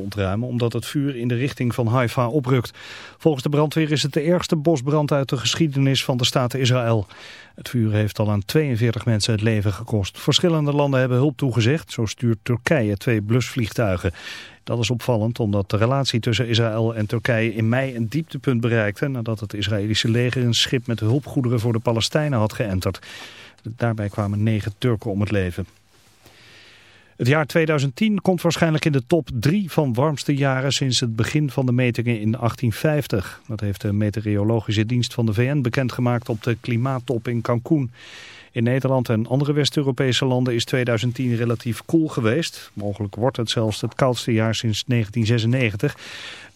ontruimen omdat het vuur in de richting van Haifa oprukt. Volgens de brandweer is het de ergste bosbrand uit de geschiedenis van de staat Israël. Het vuur heeft al aan 42 mensen het leven gekost. Verschillende landen hebben hulp toegezegd. Zo stuurt Turkije twee blusvliegtuigen. Dat is opvallend omdat de relatie tussen Israël en Turkije in mei een dieptepunt bereikte... nadat het Israëlische leger een schip met hulpgoederen voor de Palestijnen had geënterd. Daarbij kwamen negen Turken om het leven. Het jaar 2010 komt waarschijnlijk in de top 3 van warmste jaren sinds het begin van de metingen in 1850. Dat heeft de meteorologische dienst van de VN bekendgemaakt op de klimaattop in Cancún. In Nederland en andere West-Europese landen is 2010 relatief koel geweest. Mogelijk wordt het zelfs het koudste jaar sinds 1996.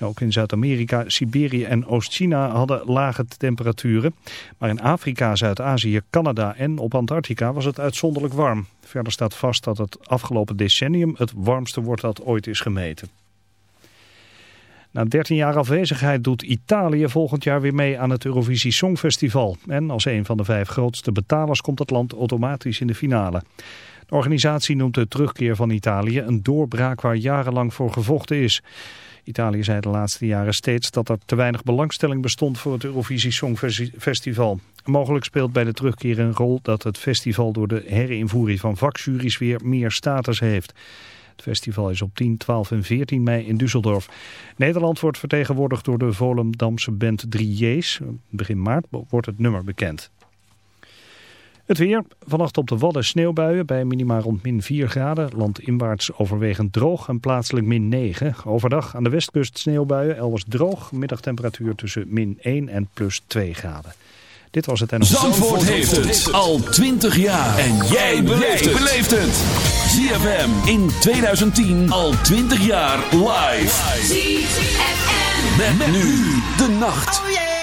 Ook in Zuid-Amerika, Siberië en Oost-China hadden lage temperaturen. Maar in Afrika, Zuid-Azië, Canada en op Antarctica was het uitzonderlijk warm. Verder staat vast dat het afgelopen decennium het warmste wordt dat ooit is gemeten. Na 13 jaar afwezigheid doet Italië volgend jaar weer mee aan het Eurovisie Songfestival. En als een van de vijf grootste betalers komt het land automatisch in de finale. De organisatie noemt de terugkeer van Italië een doorbraak waar jarenlang voor gevochten is. Italië zei de laatste jaren steeds dat er te weinig belangstelling bestond voor het Eurovisie Songfestival. Mogelijk speelt bij de terugkeer een rol dat het festival door de herinvoering van vakjuries weer meer status heeft. Het festival is op 10, 12 en 14 mei in Düsseldorf. Nederland wordt vertegenwoordigd door de Volendamse band 3J's. Begin maart wordt het nummer bekend. Het weer. Vannacht op de Wadden sneeuwbuien bij minima rond min 4 graden. Landinwaarts overwegend droog en plaatselijk min 9. Overdag aan de westkust sneeuwbuien. Elders droog. Middagtemperatuur tussen min 1 en plus 2 graden. Dit was het en Zandvoort, Zandvoort heeft het al 20 jaar. En jij beleeft het. ZFM in 2010 al 20 jaar live. ZFM. Met, met nu de nacht. Oh yeah.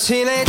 teenage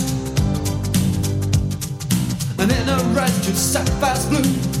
in her eyes two sapphires blue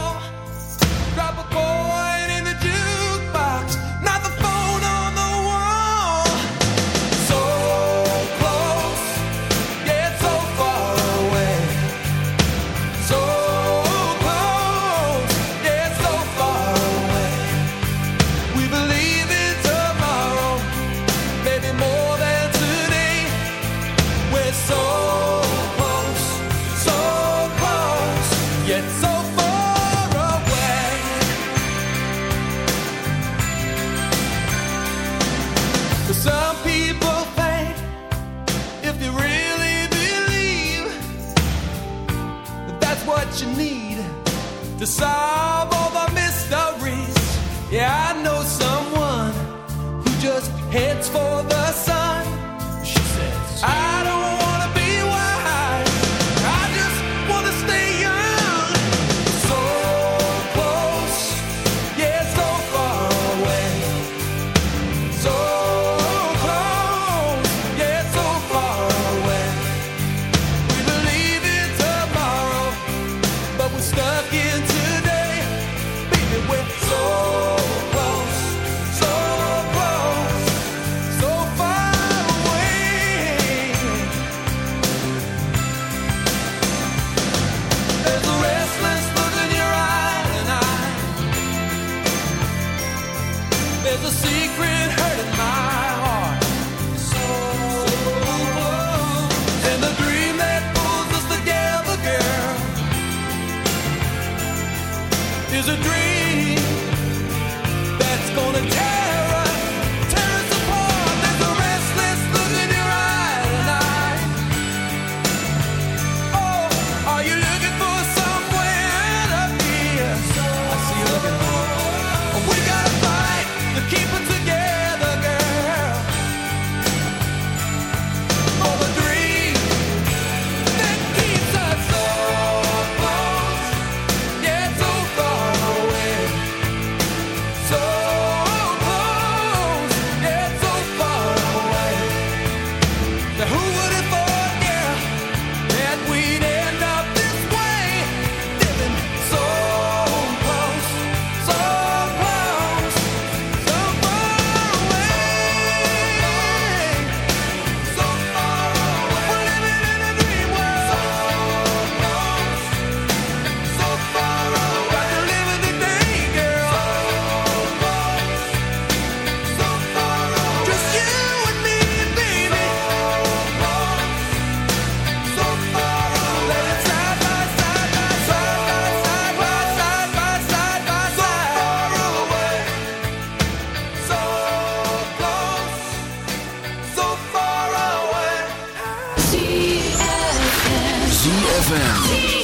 ZFM.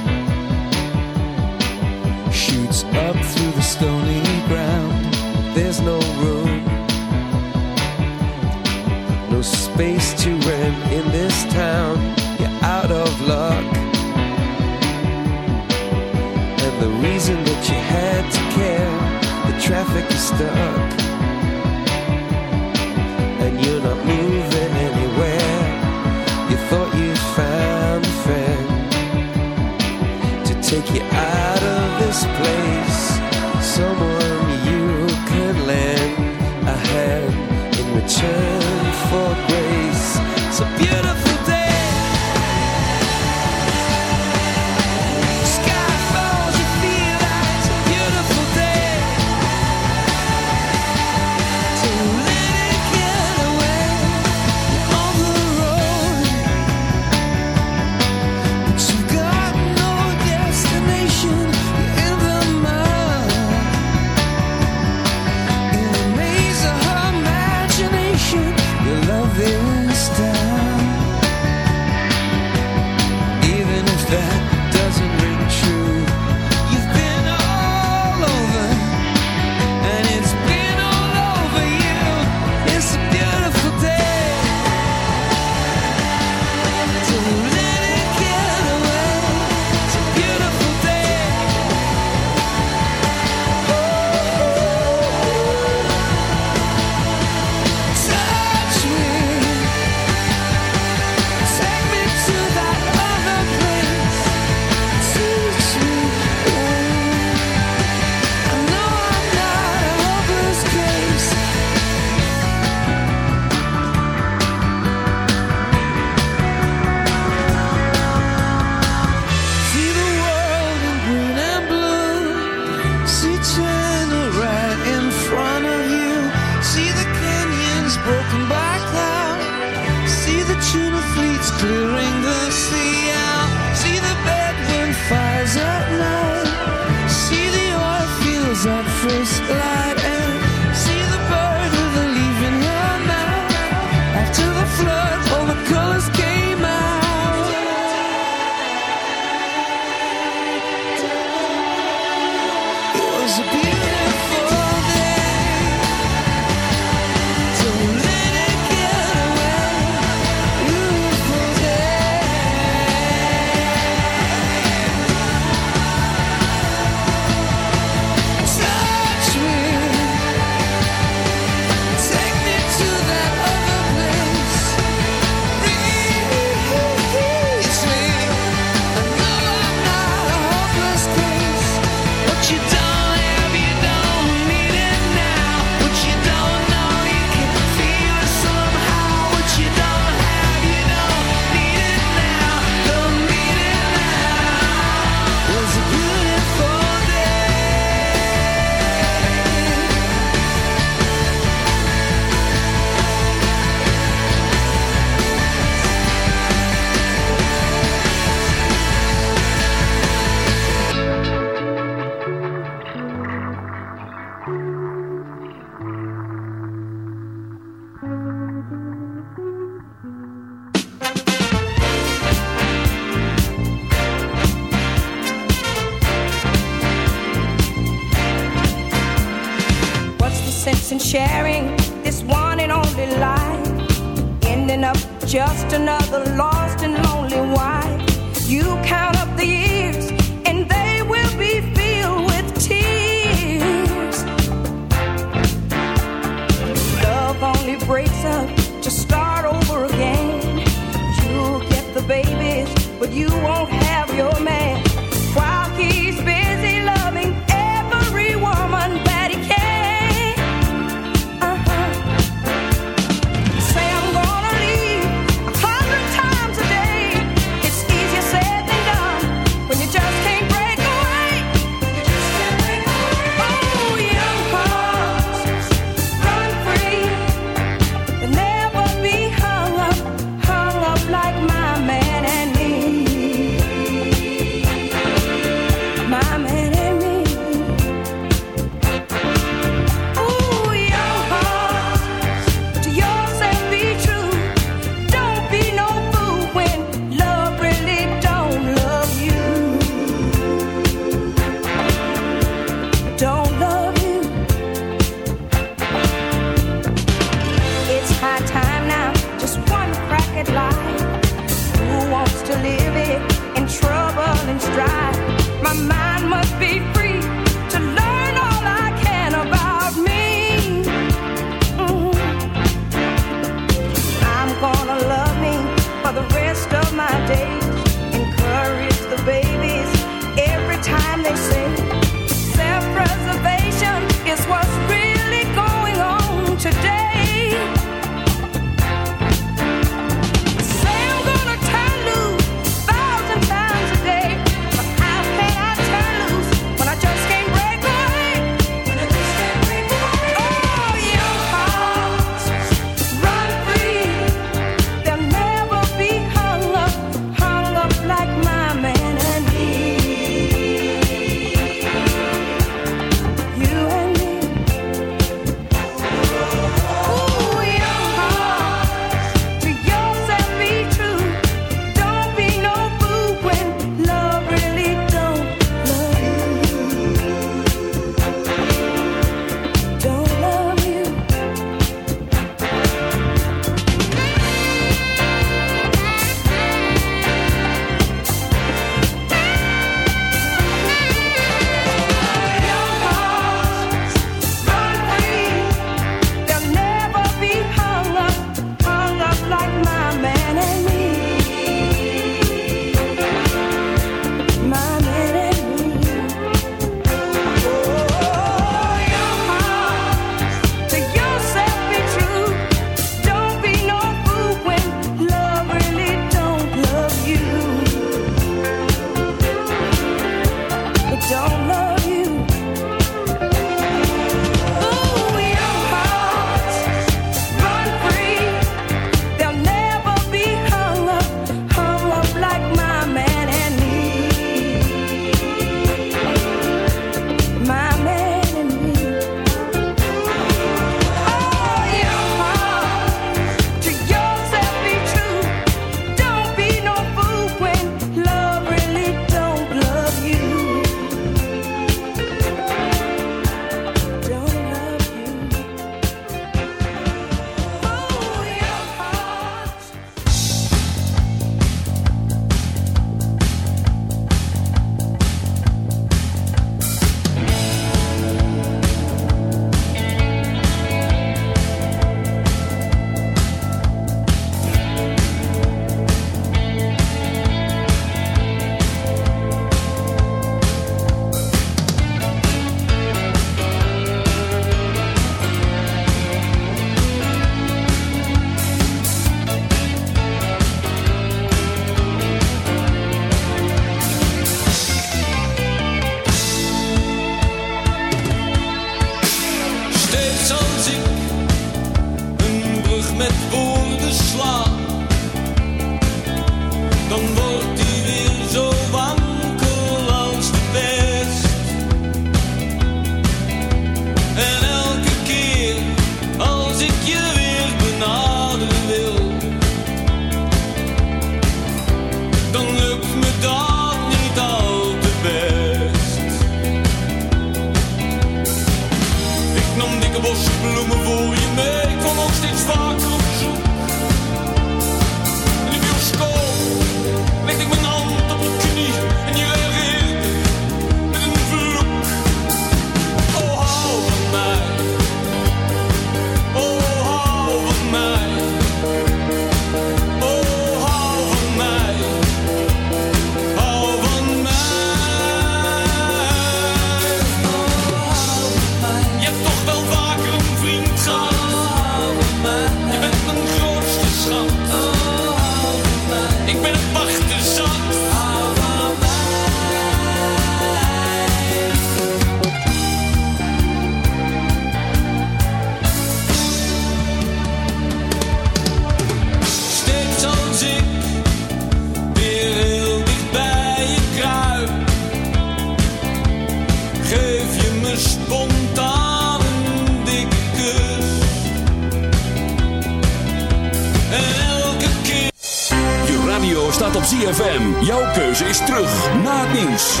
na nieuws.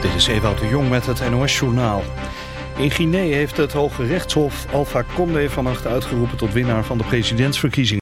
Dit is Ewout de Jong met het NOS-journaal. In Guinea heeft het Hoge Rechtshof Alpha Condé vannacht uitgeroepen tot winnaar van de presidentsverkiezing.